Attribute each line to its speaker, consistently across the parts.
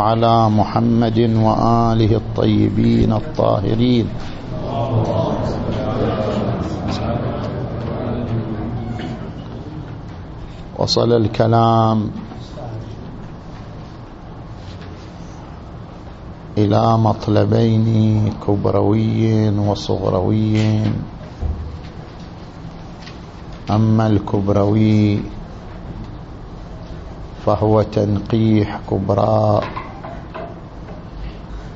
Speaker 1: على محمد وآله الطيبين الطاهرين. وصل الكلام إلى مطلبين كبروي وصغروي أما الكبروي فهو تنقيح كبرى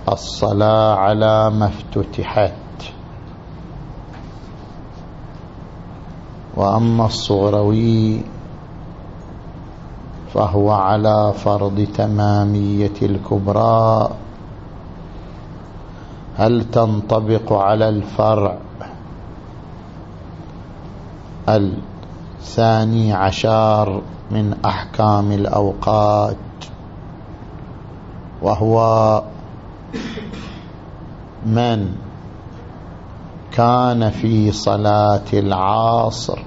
Speaker 1: الصلاة على ما افتتحت. وأما الصغروي فهو على فرض تمامية الكبرى. هل تنطبق على الفرع الثاني عشر من أحكام الأوقات؟ وهو من كان في صلاة العصر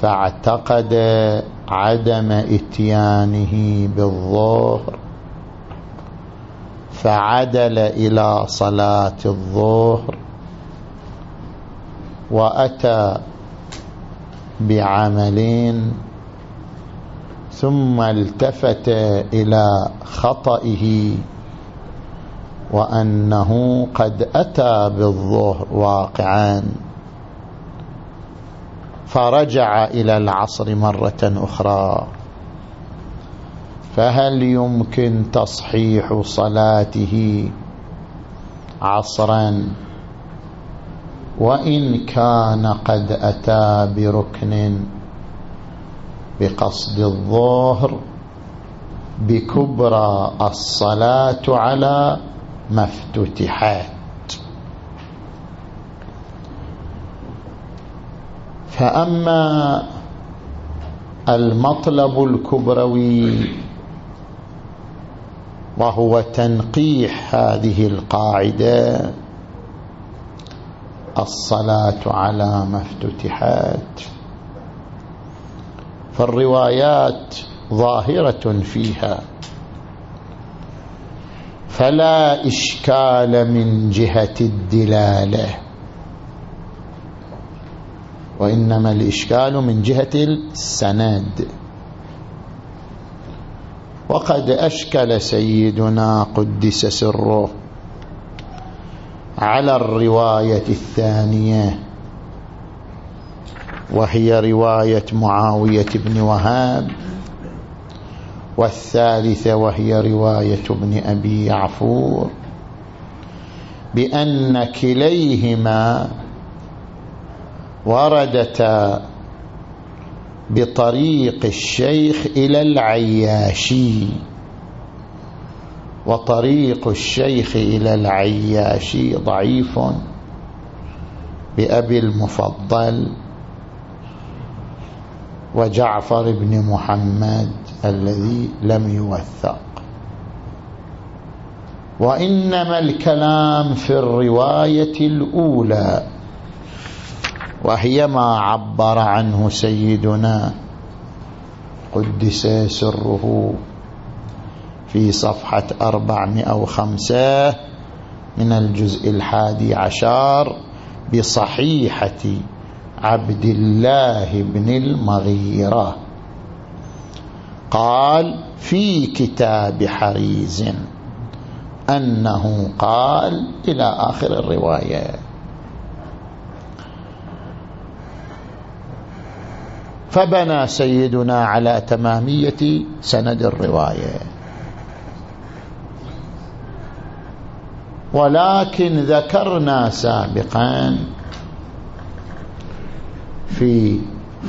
Speaker 1: فاعتقد عدم اتيانه بالظهر فعدل إلى صلاة الظهر وأتى بعمل ثم التفت إلى خطئه وأنه قد أتى بالظهر واقعا فرجع إلى العصر مرة أخرى. فهل يمكن تصحيح صلاته عصرا؟ وإن كان قد أتى بركن بقصد الظهر بكبرى الصلاة على ما افتتحت فأما المطلب الكبروي وهو تنقيح هذه القاعدة الصلاة على ما افتتحت فالروايات ظاهرة فيها. فلا إشكال من جهة الدلالة. وإنما الإشكال من جهة السند. وقد أشكل سيدنا قدس سره على الرواية الثانية وهي رواية معاوية بن وهاب. والثالثة وهي رواية ابن أبي يعفور بأن كليهما وردتا بطريق الشيخ إلى العياشي وطريق الشيخ إلى العياشي ضعيف بأبي المفضل وجعفر بن محمد. الذي لم يوثق. وإنما الكلام في الرواية الأولى وهي ما عبر عنه سيدنا قدس سره في صفحة أربعمائة وخمسة من الجزء الحادي عشر بصحيحة عبد الله بن المغيرة. قال في كتاب حريز أنه قال إلى آخر الرواية. فبنى سيدنا على تمامية سند الرواية. ولكن ذكرنا سابقا في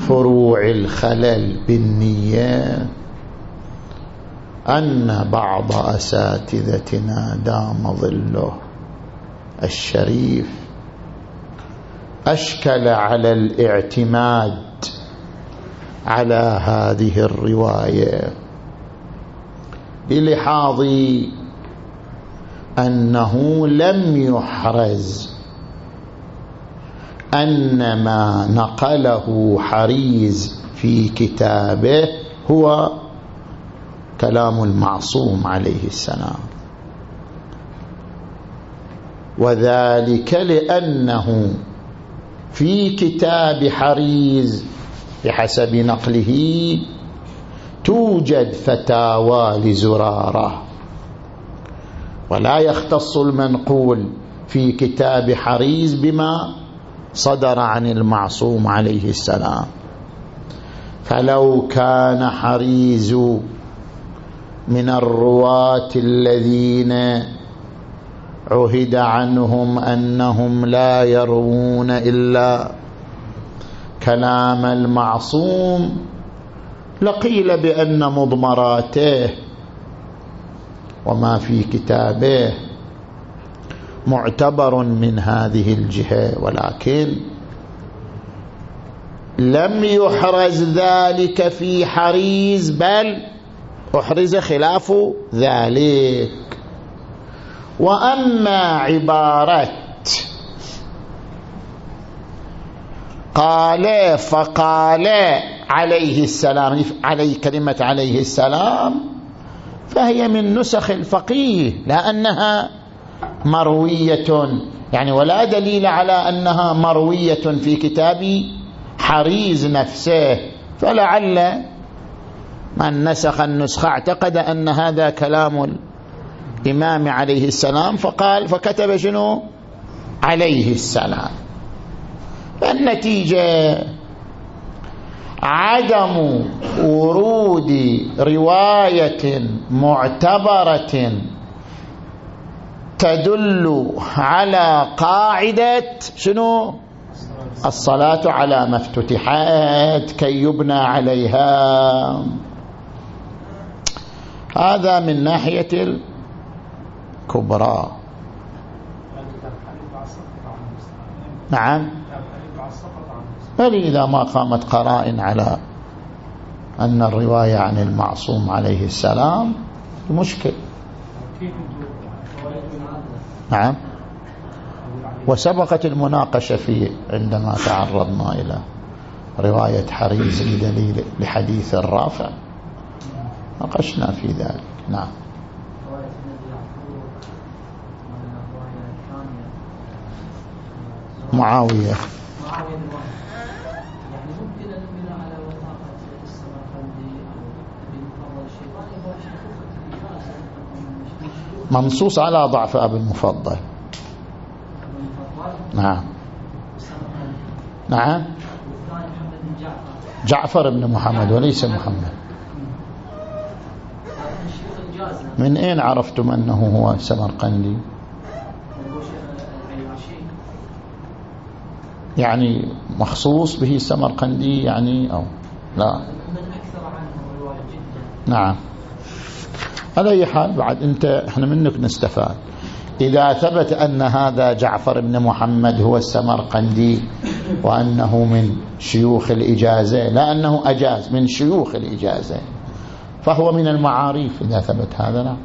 Speaker 1: فروع الخلل بالنية. أن بعض أساتذتنا دام ظله. الشريف أشكل على الاعتماد على هذه الرواية بلحاظ أنه لم يحرز أن ما نقله حريز في كتابه هو كلام المعصوم عليه السلام. وذلك لأنه في كتاب حريز بحسب نقله توجد فتاوى لزرارة. ولا يختص المنقول في كتاب حريز بما صدر عن المعصوم عليه السلام. فلو كان حريز من الرواة الذين عهد عنهم أنهم لا يروون إلا كلام المعصوم لقيل بأن مضمراته وما في كتابه معتبر من هذه الجهة ولكن لم يحرز ذلك في حريز بل أحرز خلاف ذلك. وأما عبارة قال فقال عليه السلام عليه كلمة عليه السلام فهي من نسخ الفقيه لأنها مروية. يعني ولا دليل على أنها مروية في كتاب حريز نفسه فلعل من نسخ النسخة اعتقد أن هذا كلام الإمام عليه السلام فقال فكتب شنو؟ عليه السلام. النتيجة عدم ورود رواية معتبرة تدل على قاعدة شنو؟ الصلاة على ما افتتحت كي يبنى عليها. هذا من ناحية الكبرى. نعم. بل إذا ما قامت قرائن على أن الرواية عن المعصوم عليه السلام مشكل. نعم. وسبقت المناقشة فيه عندما تعرضنا إلى رواية حريز لدليل لحديث الرافع. ناقشنا في ذلك. نعم. معاوية. منصوص على ضعف أبي المفضل. نعم. نعم. جعفر بن محمد وليس محمد. من أين عرفتم أنه هو سمرقندي؟ يعني مخصوص به السمرقندي يعني أو لا؟ نعم. على أي حال بعد أنت إحنا منك نستفاد. إذا ثبت أن هذا جعفر بن محمد هو السمرقندي وأنه من شيوخ الإجازة لا أنه أجاز من شيوخ الإجازة. فهو من المعاريف. إذا ثبت هذا لا.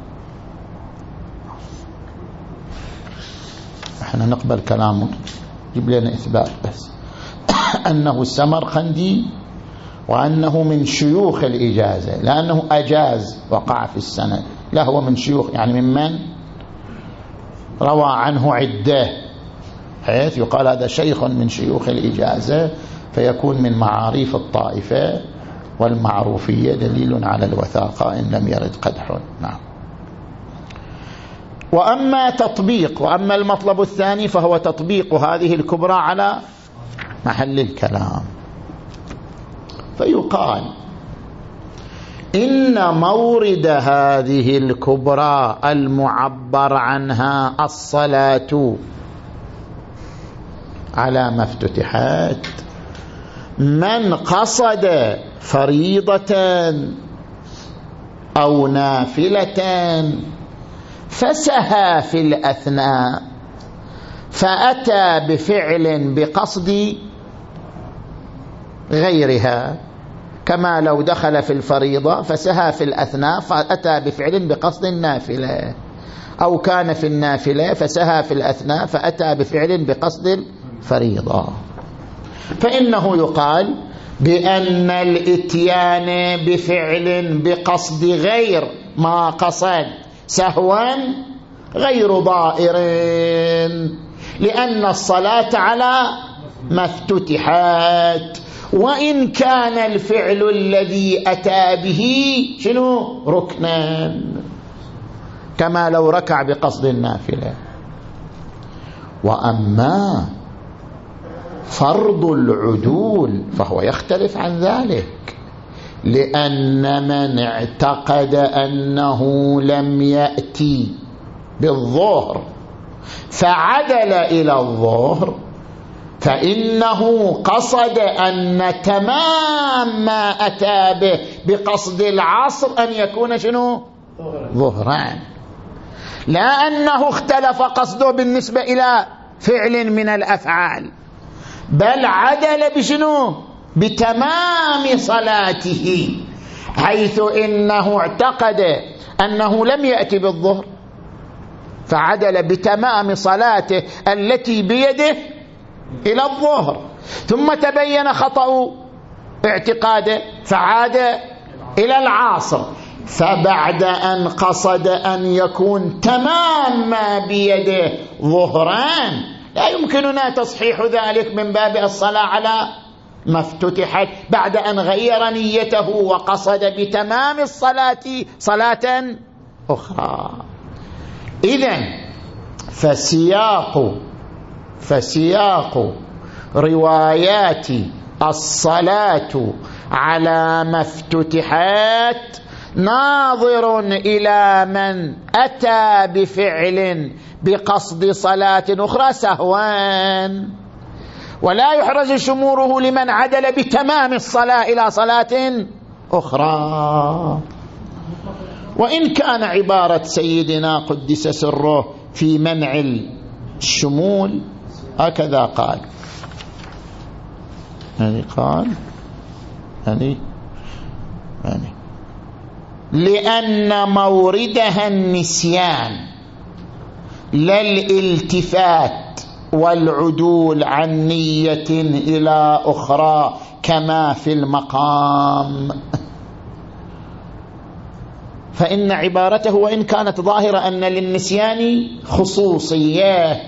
Speaker 1: إحنا نقبل كلامه جيب لنا إثبات بس. أنه السمرقندي وأنه من شيوخ الإجازة لأنه أجاز وقع في السند. لا هو من شيوخ يعني ممن روى عنه عدة. حيث يقال هذا شيخ من شيوخ الإجازة فيكون من معاريف الطائفة. والمعروفية دليل على الوثاقة إن لم يرد قدح. نعم. وأما تطبيق وأما المطلب الثاني فهو تطبيق هذه الكبرى على محل الكلام. فيقال إن مورد هذه الكبرى المعبر عنها الصلاة على ما افتتحت من قصد فريضة أو نافلة فسهى في الأثناء فأتى بفعل بقصد غيرها كما لو دخل في الفريضة فسهى في الأثناء فأتى بفعل بقصد النافلة أو كان في النافلة فسهى في الأثناء فأتى بفعل بقصد الفريضة فإنه يقال بأن الإتيان بفعل بقصد غير ما قصد. سهوا غير ضائر. لأن الصلاة على ما افتتحت. وإن كان الفعل الذي أتى به شنو؟ ركنا. كما لو ركع بقصد النافلة وأما فرض العدول فهو يختلف عن ذلك. لأن من اعتقد أنه لم يأتي بالظهر فعدل إلى الظهر فإنه قصد أن تمام ما أتى به بقصد العصر أن يكون شنو؟ ظهران. لا أنه اختلف قصده بالنسبة إلى فعل من الأفعال. بل عدل بشنو؟ بتمام صلاته حيث إنه اعتقد أنه لم يأتي بالظهر. فعدل بتمام صلاته التي بيده إلى الظهر. ثم تبين خطأ اعتقاده فعاد إلى العاصر. فبعد أن قصد أن يكون تمام ما بيده ظهران لا يمكننا تصحيح ذلك من باب الصلاة على ما افتتحت بعد أن غير نيته وقصد بتمام الصلاة صلاة أخرى. إذا فسياق فسياق روايات الصلاة على ما افتتحت ناظر إلى من أتى بفعل بقصد صلاة أخرى سهوان. ولا يحرز شموره لمن عدل بتمام الصلاة إلى صلاة أخرى. وإن كان عبارة سيدنا قدس سره في منع الشمول هكذا قال. يعني قال يعني يعني. لأن موردها النسيان لا الالتفات والعدول عن نية إلى أخرى كما في المقام. فإن عبارته وإن كانت ظاهرة أن للنسيان خصوصية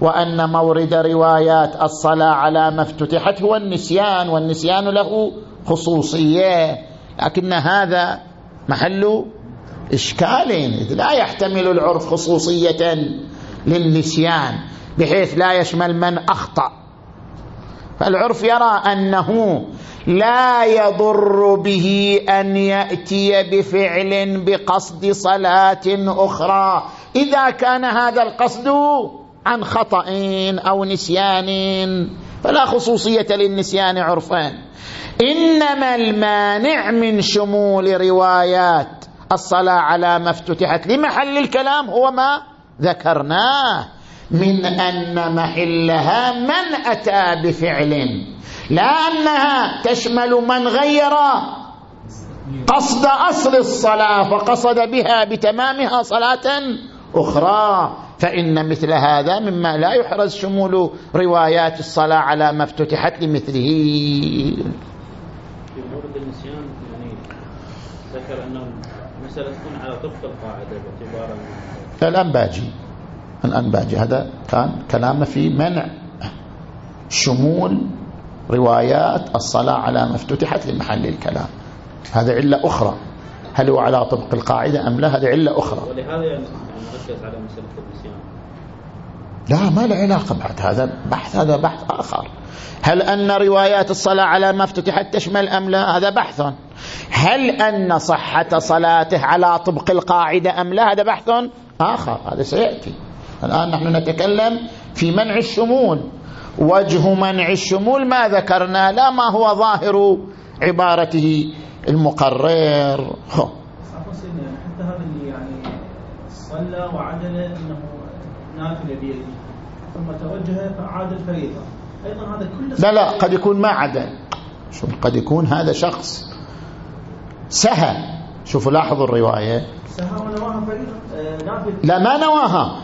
Speaker 1: وأن مورد روايات الصلاة على ما افتتحت هو النسيان والنسيان له خصوصية. لكن هذا محل إشكال. لا يحتمل العرف خصوصية للنسيان بحيث لا يشمل من أخطأ. فالعرف يرى أنه لا يضر به أن يأتي بفعل بقصد صلاة أخرى. إذا كان هذا القصد عن خطأ أو نسيان فلا خصوصية للنسيان عرفان. إنما المانع من شمول روايات الصلاة على ما افتتحت. لمحل الكلام هو ما ذكرناه. من أن محلها من أتى بفعل. لا أنها تشمل من غير قصد أصل الصلاة فقصد بها بتمامها صلاة أخرى. فإن مثل هذا مما لا يحرز شمول روايات الصلاة على ما افتتحت لمثله.
Speaker 2: النسيان يعني ذكر أنه مسألة تكون على طبق القاعدة باعتبار
Speaker 1: الآن باجي. الآن باجي. هذا كان كلامه في منع شمول روايات الصلاة على ما افتتحت لمحل الكلام. هذا علة أخرى. هل هو على طبق القاعدة أم لا؟ هذه علة أخرى.
Speaker 2: ولهذا يعني نركز على مسألة النسيان.
Speaker 1: لا ما له علاقة بعد هذا بحث هذا بحث آخر. هل أن روايات الصلاة على ما افتتحت تشمل أم لا؟ هذا بحث. هل أن صحة صلاته على طبق القاعدة أم لا؟ هذا بحث آخر هذا سيأتي. الآن نحن نتكلم في منع الشمول. وجه منع الشمول ما ذكرنا لا ما هو ظاهر عبارته المقرر.
Speaker 3: هو حتى هذا اللي يعني صلى وعدل أنه نافلة بيده. ثم توجه فعاد الفريضة. أيضا هذا كله
Speaker 1: لا لا قد يكون ما عدل شوف قد يكون هذا شخص سهى. شوفوا لاحظوا الرواية.
Speaker 3: سهى ونواها فريضة؟ آه،
Speaker 1: لا ما نواها.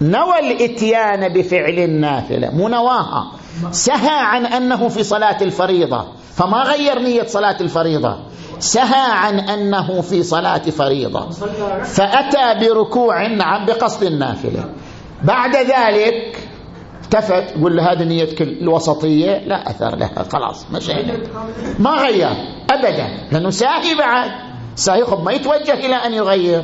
Speaker 1: نوى الإتيان بفعل النافلة. مو نواها. سهى عن أنه في صلاة الفريضة. فما غير نية صلاة الفريضة. سهى عن أنه في صلاة فريضة. فأتى بركوع بقصد النافلة. بعد ذلك التفت يقول له هذه نيتك الوسطية لا أثر لها خلاص مشينا ما غير أبدا لأنه ساهي بعد. ساهي خب ما يتوجه إلى أن يغير.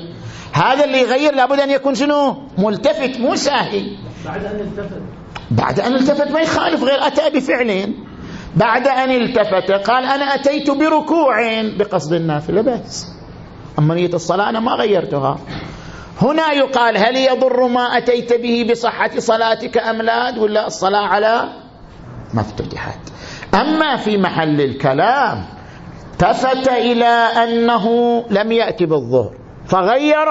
Speaker 1: هذا اللي يغير لابد أن يكون شنو؟ ملتفت مو ساهي
Speaker 3: بعد أن التفت.
Speaker 1: بعد أن التفت ما يخالف غير أتى بفعلين بعد أن التفت قال أنا أتيت بركوع بقصد النافلة بس. أما نية الصلاة أنا ما غيرتها. هنا يقال هل يضر ما أتيت به بصحة صلاتك أم لا؟ ولا الصلاة على ما افتتحت أما في محل الكلام التفت إلى أنه لم يأتي بالظهر فغير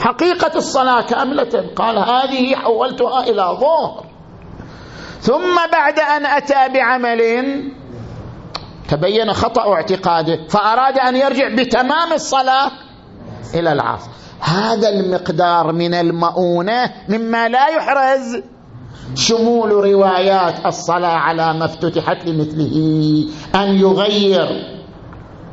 Speaker 1: حقيقة الصلاة كأملة قال هذه حولتها إلى ظهر. ثم بعد أن أتى بعمل تبين خطأ اعتقاده فأراد أن يرجع بتمام الصلاة إلى العصر. هذا المقدار من المؤونة مما لا يحرز. شمول روايات الصلاة على ما افتتحت لمثله. أن يغير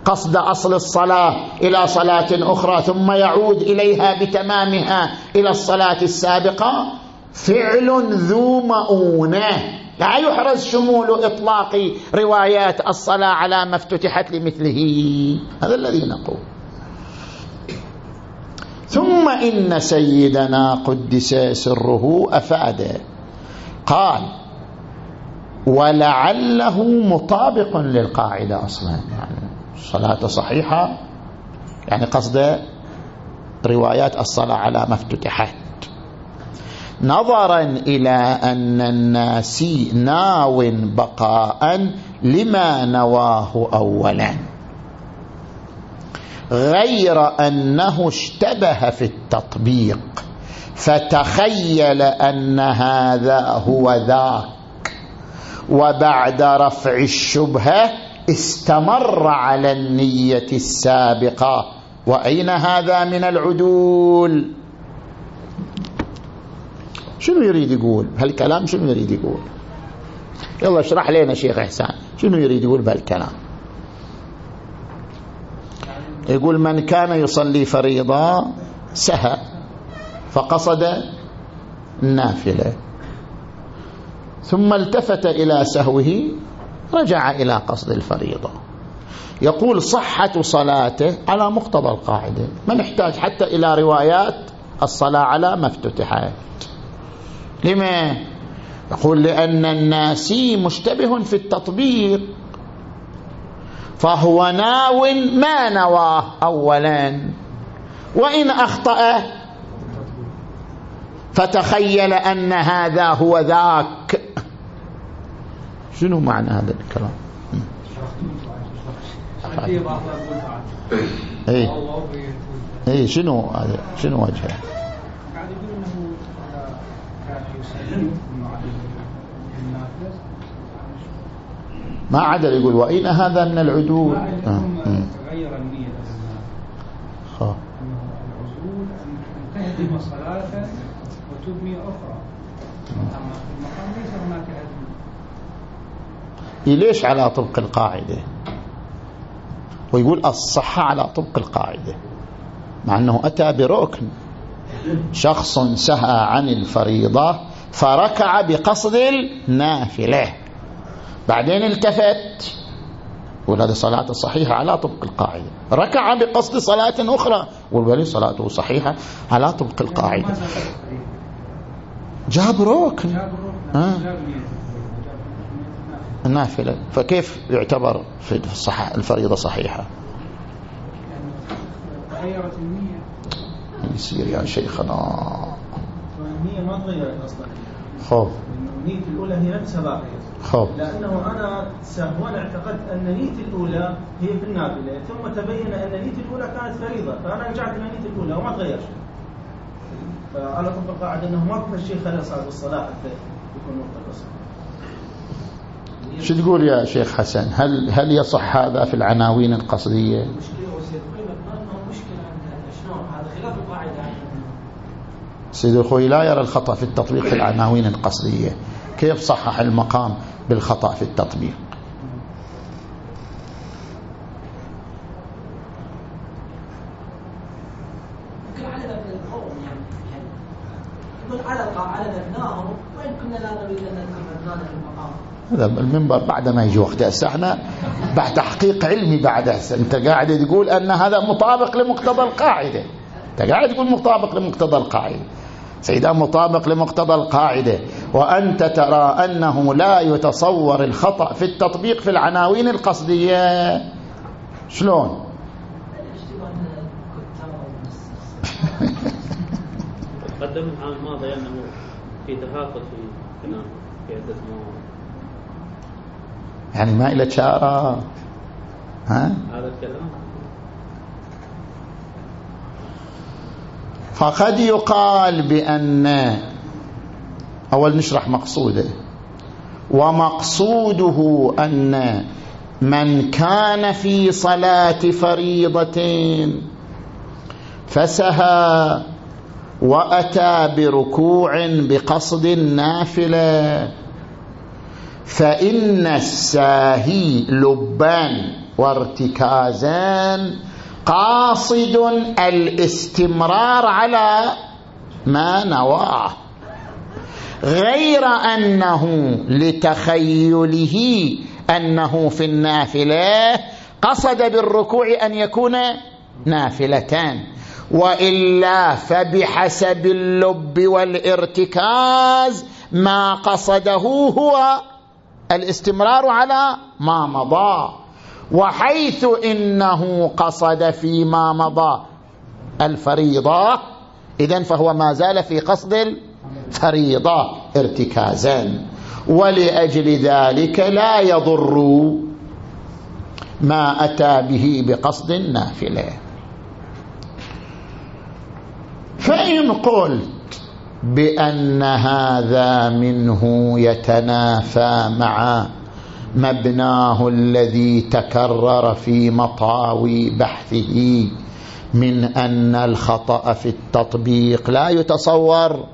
Speaker 1: قصد أصل الصلاة إلى صلاة أخرى ثم يعود إليها بتمامها إلى الصلاة السابقة. فعل ذو مؤونة. لا يحرز شمول إطلاق روايات الصلاة على ما افتتحت لمثله. هذا الذي نقول. ثم إن سيدنا قدس سره أفاد. قال ولعله مطابق للقاعدة أصلا. يعني الصلاة صحيحة. يعني قصد روايات الصلاة على ما افتتحت. نظرا إلى أن الناسي ناو بقاء لما نواه أولا. غير أنه اشتبه في التطبيق. فتخيل أن هذا هو ذاك. وبعد رفع الشبهة استمر على النية السابقة. وأين هذا من العدول؟ شنو يريد يقول؟ هالكلام شنو يريد يقول؟ يلا اشرح لنا شيخ إحسان. شنو يريد يقول بهالكلام؟ يقول من كان يصلي فريضة سهى فقصد النافلة. ثم التفت إلى سهوه رجع إلى قصد الفريضة. يقول صحة صلاته على مقتضى القاعدة. ما نحتاج حتى إلى روايات الصلاة على ما افتتحت لما؟ يقول لأن الناسي مشتبه في التطبيق. فهو ناو ما نواه أولا. وإن أخطأ فتخيل أن هذا هو ذاك. شنو معنى هذا الكلام؟ اي اي شنو هذا؟ شنو وجهه؟ ما عدل يقول وإن هذا من العدول.
Speaker 4: آه. غير النية.
Speaker 1: خب
Speaker 4: العزول أن تهدم صلاة وتبني أخرى. أما في المقام ليس هناك هدم.
Speaker 1: ليش على طبق القاعدة؟ ويقول الصحة على طبق القاعدة مع أنه أتى بركن. شخص سهى عن الفريضة فركع بقصد النافلة. بعدين التفت. يقول هذه صلاة صحيحة على طبق القاعدة. ركع بقصد صلاة أخرى. والولي صلاته صحيحة على طبق القاعدة. جاب ركن آه. النافلة فكيف يعتبر في الفريضة صحيحة؟ يصير يا شيخنا.
Speaker 3: النية ما تغيرت أصلا.
Speaker 1: خوف.
Speaker 3: النية الأولى هي نفسها باقية.
Speaker 1: خوف
Speaker 3: لأنه أنا سهوا اعتقدت أن نية الأولى هي في النافلة ثم تبين أن نية الأولى كانت فريضة فأنا رجعت إلى نية الأولى وما تغير شيء فعلى طب القاعدة أنه ما في شيء خلى صاحب الصلاة حتى يكون وقت القصر
Speaker 1: شو تقول يا شيخ حسن؟ هل هل يصح هذا في العناوين القصدية؟
Speaker 5: مشكلة وسيد قيمة ما ما مشكلة عندنا؟ شلون هذا خلاف القاعدة
Speaker 1: سيد الخوي لا يرى الخطأ في التطبيق في العناوين القصدية. كيف صحح المقام بالخطأ في التطبيق؟ هذا المنبر بعد ما يجي وقت هسه إحنا بعد تحقيق علمي بعد هسه. أنت قاعد تقول أن هذا مطابق لمقتضى القاعدة. أنت قاعد تقول مطابق لمقتضى القاعدة. سيدا مطابق لمقتضى القاعدة. وأنت ترى أنه لا يتصور الخطأ في التطبيق في العناوين القصدية. شلون؟
Speaker 2: قدم العام الماضي انه في تهافت في في عدة مواضيع
Speaker 1: يعني ما إلى شارة ها؟
Speaker 2: هذا الكلام؟
Speaker 1: فقد يقال بأن أول نشرح مقصوده. ومقصوده أن من كان في صلاة فريضة فسهى وأتى بركوع بقصد النافلة فإن الساهي لبان وارتكازان قاصد الاستمرار على ما نواه غير أنه لتخيله أنه في النافلة قصد بالركوع أن يكون نافلتان. وإلا فبحسب اللب والارتكاز ما قصده هو الاستمرار على ما مضى. وحيث إنه قصد فيما مضى الفريضة إذن فهو ما زال في قصد الفريضة ارتكازا. ولأجل ذلك لا يضر ما أتى به بقصد النافلة فإن قلت بأن هذا منه يتنافى مع مبناه الذي تكرر في مطاوي بحثه من أن الخطأ في التطبيق لا يتصور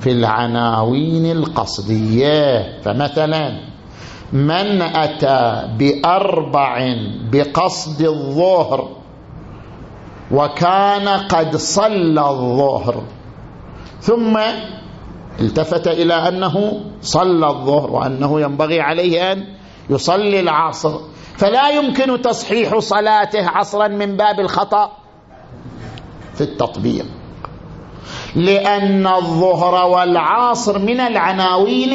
Speaker 1: في العناوين القصدية. فمثلا من أتى بأربع بقصد الظهر وكان قد صلى الظهر ثم التفت إلى أنه صلى الظهر وأنه ينبغي عليه أن يصلي العصر. فلا يمكن تصحيح صلاته عصرا من باب الخطأ في التطبيق. لأن الظهر والعصر من العناوين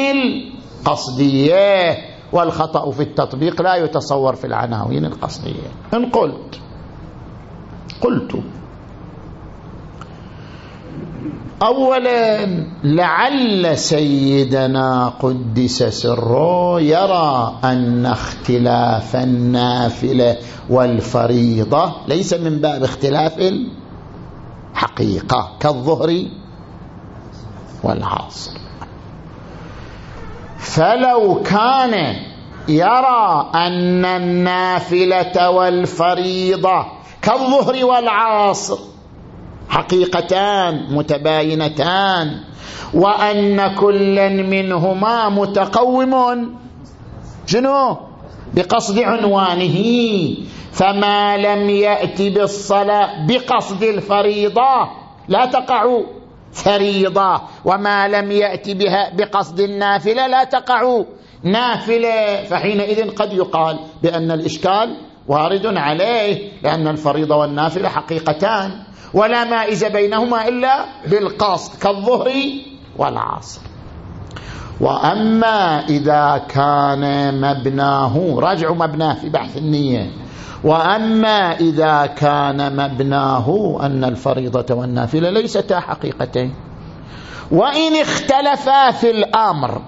Speaker 1: القصدية والخطأ في التطبيق لا يتصور في العناوين القصدية. إن قلت قلت. اولا لعل سيدنا قدس سره يرى أن اختلاف النافلة والفريضة ليس من باب اختلاف الحقيقة كالظهر والعصر. فلو كان يرى أن النافلة والفريضة كالظهر والعصر حقيقتان متباينتان. وأن كلا منهما متقوم. شنو؟ بقصد عنوانه. فما لم يأتي بالصلاة بقصد الفريضة. لا تقع فريضة. وما لم يأتي بها بقصد النافلة. لا تقع نافلة. فحينئذ قد يقال بأن الإشكال وارد عليه لأن الفريضة والنافلة حقيقتان ولا مائز بينهما إلا بالقصد كالظهر والعصر. وأما إذا كان مبناه راجعوا مبناه في بحث النية. وأما إذا كان مبناه أن الفريضة والنافلة ليستا حقيقتين. وإن اختلفا في الأمر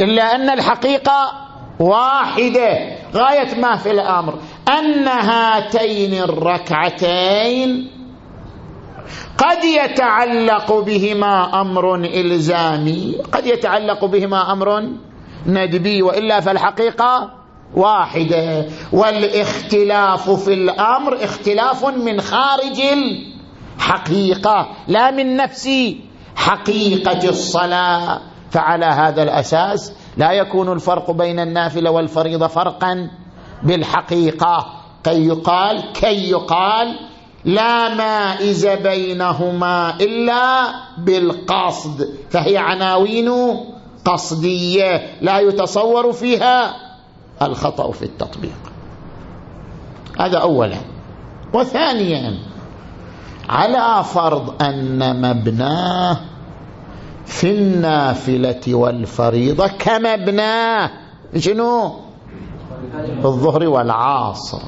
Speaker 1: إلا أن الحقيقة واحدة. غاية ما في الأمر. أن هاتين الركعتين قد يتعلق بهما أمر إلزامي. قد يتعلق بهما أمر ندبي وإلا فالحقيقة واحدة. والاختلاف في الأمر اختلاف من خارج حقيقة لا من نفس حقيقة الصلاة. فعلى هذا الأساس لا يكون الفرق بين النافلة والفريضة فرقا بالحقيقة. كي يقال كي يقال لا مائز بينهما إلا بالقصد فهي عناوين قصدية لا يتصور فيها الخطأ في التطبيق. هذا أولا. وثانيا على فرض أن مبناه في النافلة والفريضة كمبناه شنو؟ الظهر والعصر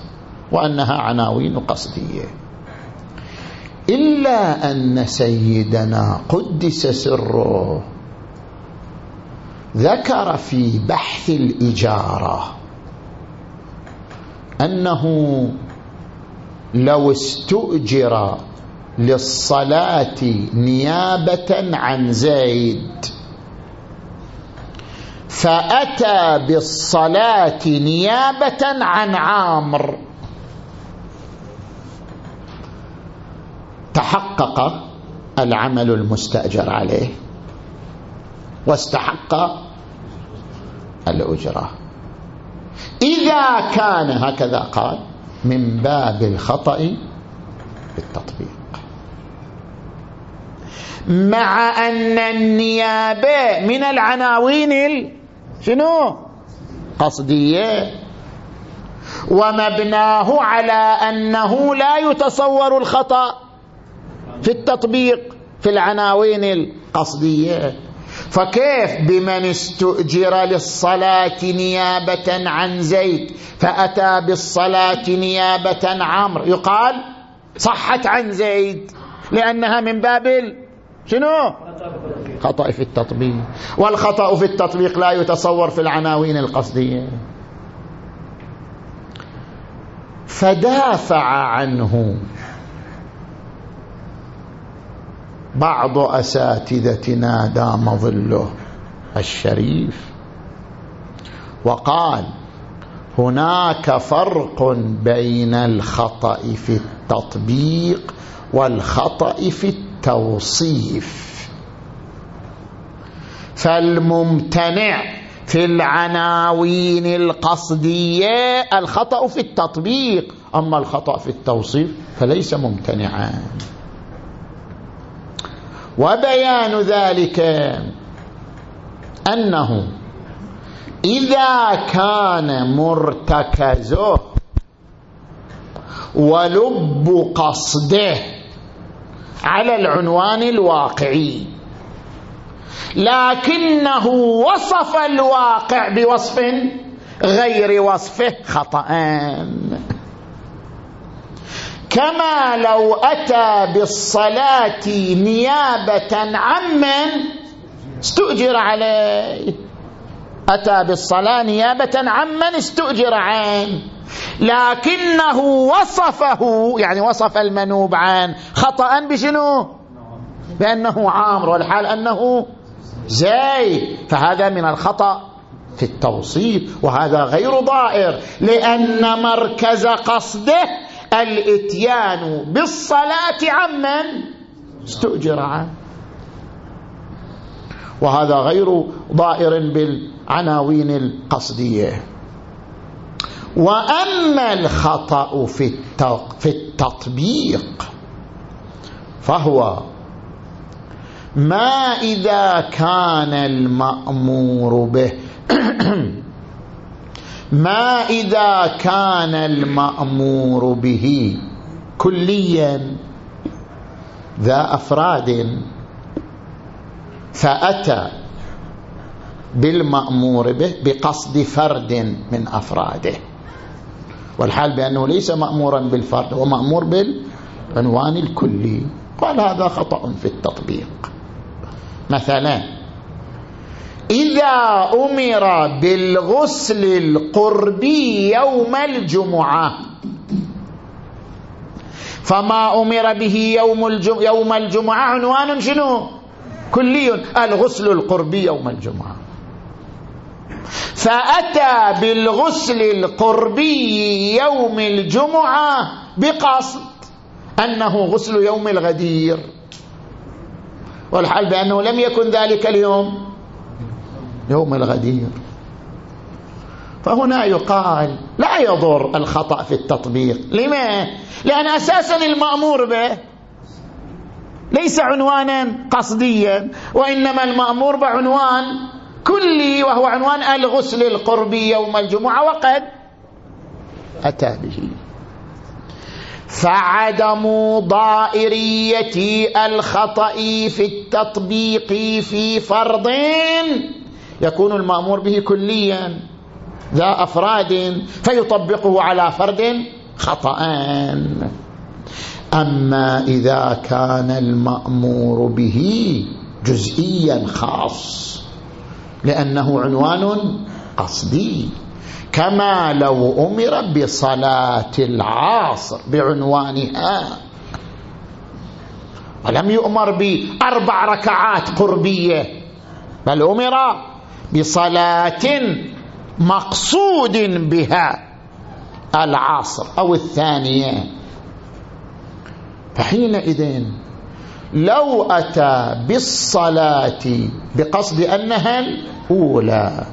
Speaker 1: وأنها عناوين قصدية. إلا أن سيدنا قدس سره ذكر في بحث الإجارة أنه لو استؤجر للصلاة نيابة عن زيد. فأتى بالصلاة نيابة عن عامر. تحقق العمل المستأجر عليه واستحق الأجرة. إذا كان هكذا قال من باب الخطأ بالتطبيق. مع أن النيابة من العناوين شنو؟ قصدية. ومبناه على أنه لا يتصور الخطأ في التطبيق في العناوين القصدية. فكيف بمن استؤجر للصلاة نيابة عن زيد فأتى بالصلاة نيابة عمرو؟ يقال صحت عن زيد لأنها من باب شنو؟ خطأ في التطبيق. والخطأ في التطبيق لا يتصور في العناوين القصدية. فدافع عنه بعض أساتذتنا دام ظله الشريف وقال هناك فرق بين الخطأ في التطبيق والخطأ في التوصيف فالممتنع في العناوين القصدية الخطأ في التطبيق أما الخطأ في التوصيف فليس ممتنعا. وبيان ذلك أنه إذا كان مرتكزه ولب قصده على العنوان الواقعي. لكنه وصف الواقع بوصف غير وصفه خطأ. كما لو أتى بالصلاة نيابة عمن استؤجر عليه. أتى بالصلاة نيابة عمن استؤجر عنه. لكنه وصفه يعني وصف المنوب عن خطأ بشنو؟ بأنه عامر والحال أنه زيد. فهذا من الخطأ في التوصيف وهذا غير ضائر لأن مركز قصده الإتيان بالصلاة عمن استؤجر عنه. وهذا غير ضائر بالعناوين القصدية. وأما الخطأ في التطبيق فهو ما إذا كان المأمور به ما إذا كان المأمور به كليا ذا أفراد فأتى بالمأمور به بقصد فرد من أفراده. والحال بأنه ليس مأمورا بالفرد هو مأمور بالعنوان الكلي. قال هذا خطأ في التطبيق. مثلا إذا أمر بالغسل القربي يوم الجمعة فما أمر به يوم يوم الجمعة عنوان شنو؟ كلي. الغسل القربي يوم الجمعة. فأتى بالغسل القربي يوم الجمعة بقصد أنه غسل يوم الغدير. والحال بأنه لم يكن ذلك اليوم. يوم الغدير. فهنا يقال لا يضر الخطأ في التطبيق. لما؟ لأن أساسا المأمور به ليس عنوانا قصديا وإنما المأمور بعنوان كلي وهو عنوان الغسل القربي يوم الجمعة وقد أتى به. فعدم ضائرية الخطأ في التطبيق في فرض يكون المأمور به كليا ذا أفراد فيطبقه على فرد خطأ. أما إذا كان المأمور به جزئيا خاص لأنه عنوان قصدي. كما لو أمر بصلاة العصر بعنوانها. ولم يؤمر بأربع ركعات قربية بل أمر بصلاة مقصود بها العصر أو الثانية. فحينئذ لو أتى بالصلاة بقصد أنها الأولى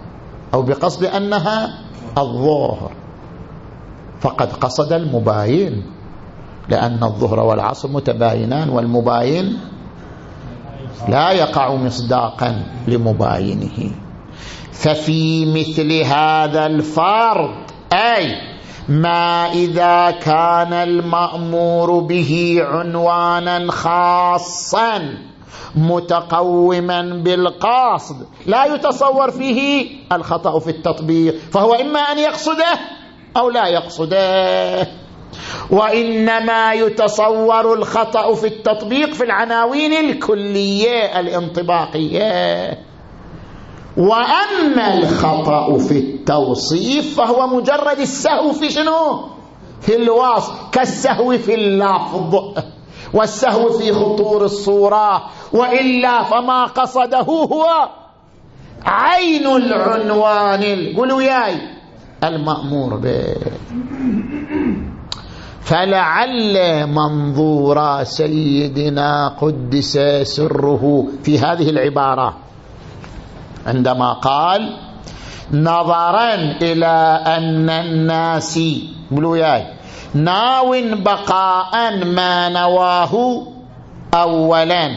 Speaker 1: أو بقصد أنها الظهر فقد قصد المباين لأن الظهر والعصر متباينان والمباين لا يقع مصداقا لمباينه. ففي مثل هذا الفرض أي ما إذا كان المأمور به عنوانا خاصا متقوما بالقصد. لا يتصور فيه الخطأ في التطبيق فهو إما أن يقصده أو لا يقصده. وإنما يتصور الخطأ في التطبيق في العناوين الكلية الانطباقية. وأما الخطأ في التوصيف فهو مجرد السهو في شنو؟ في الوصف كالسهو في اللفظ. والسهو في خطور الصورة. وإلا فما قصده هو عين العنوان. قولوا ياي المأمور به. فلعل منظور سيدنا قدس سره في هذه العبارة. عندما قال نظرا إلى أن الناس قولوا ياي ناو بقاء ما نواه أولا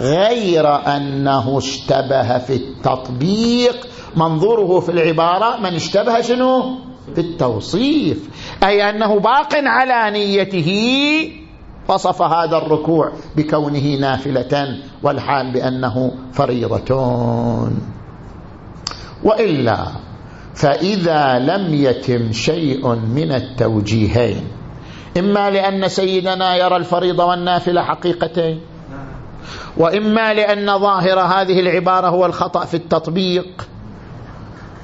Speaker 1: غير أنه اشتبه في التطبيق. منظوره في العبارة من اشتبه شنو؟ في التوصيف. أي أنه باق على نيته وصف هذا الركوع بكونه نافلة والحال بأنه فريضة. وإلا فإذا لم يتم شيء من التوجيهين إما لأن سيدنا يرى الفريضة والنافلة حقيقتين وإما لأن ظاهر هذه العبارة هو الخطأ في التطبيق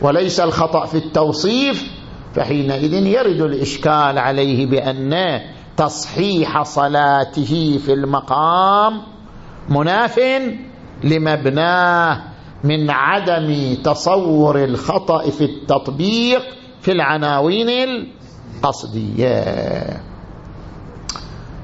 Speaker 1: وليس الخطأ في التوصيف فحينئذ يرد الإشكال عليه بأن تصحيح صلاته في المقام مناف لمبناه. من عدم تصور الخطأ في التطبيق في العناوين القصدية.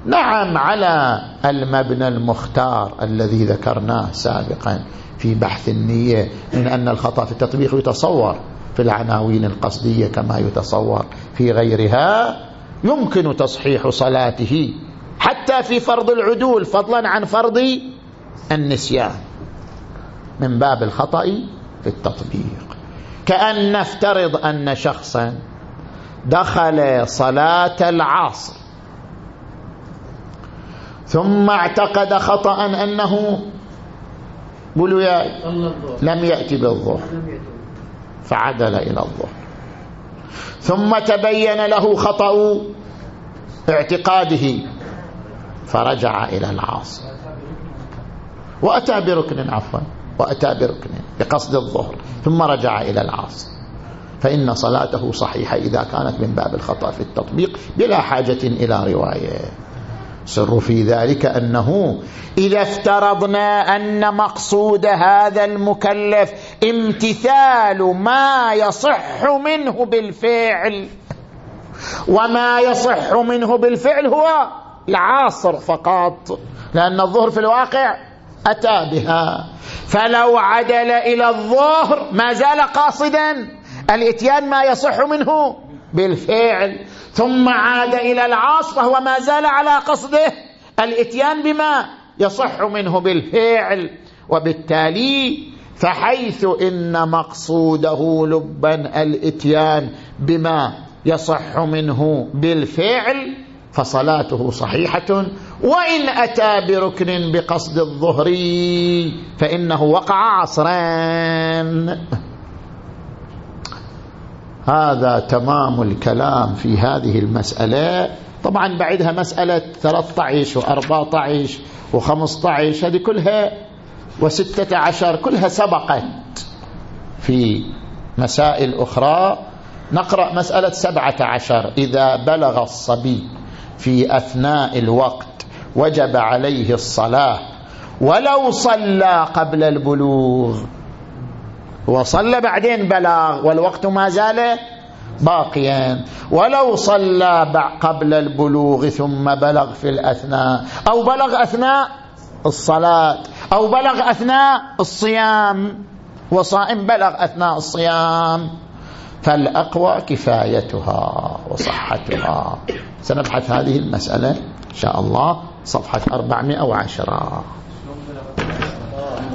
Speaker 1: نعم على المبنى المختار الذي ذكرناه سابقا في بحث النية من أن الخطأ في التطبيق يتصور في العناوين القصدية كما يتصور في غيرها. يمكن تصحيح صلاته حتى في فرض العدول فضلا عن فرض النسيان. من باب الخطأ في التطبيق. كأن نفترض أن شخصا دخل صلاة العصر ثم اعتقد خطأ أنه قولوا يا لم يأتي بالظهر فعدل إلى الظهر. ثم تبين له خطأ اعتقاده فرجع إلى العاصر وأتى بركن عفوا. وأتى بركن بقصد الظهر ثم رجع إلى العاصر فإن صلاته صحيحة إذا كانت من باب الخطأ في التطبيق بلا حاجة إلى رواية. سر في ذلك أنه إذا افترضنا أن مقصود هذا المكلف امتثال ما يصح منه بالفعل وما يصح منه بالفعل هو العصر فقط لأن الظهر في الواقع أتى بها. فلو عدل إلى الظهر ما زال قاصدا. الإتيان ما يصح منه بالفعل. ثم عاد إلى العصر فهو ما زال على قصده. الإتيان بما يصح منه بالفعل وبالتالي فحيث إن مقصوده لبا الإتيان بما يصح منه بالفعل فصلاته صحيحة. وإن أتى بركن بقصد الظهر فإنه وقع عصرين هذا تمام الكلام في هذه المسألة. طبعا بعدها مسألة 13 و14 و15 هذه كلها وستة عشر كلها سبقت في مسائل أخرى. نقرأ مسألة سبعة عشر إذا بلغ الصبي. في أثناء الوقت وجب عليه الصلاة. ولو صلى قبل البلوغ. وصلى بعدين بلاغ والوقت ما زال باقيا. ولو صلى قبل البلوغ ثم بلغ في الأثناء. أو بلغ أثناء الصلاة. أو بلغ أثناء الصيام. وصائم بلغ أثناء الصيام. فالأقوى كفايتها وصحتها. سنبحث هذه المسألة إن شاء الله صفحة 410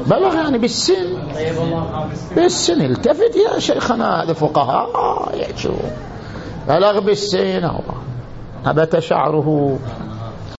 Speaker 1: بلغ يعني بالسن. بالسن التفت يا شيخنا هذا فقهاء بلغ بالسن. هبت شعره.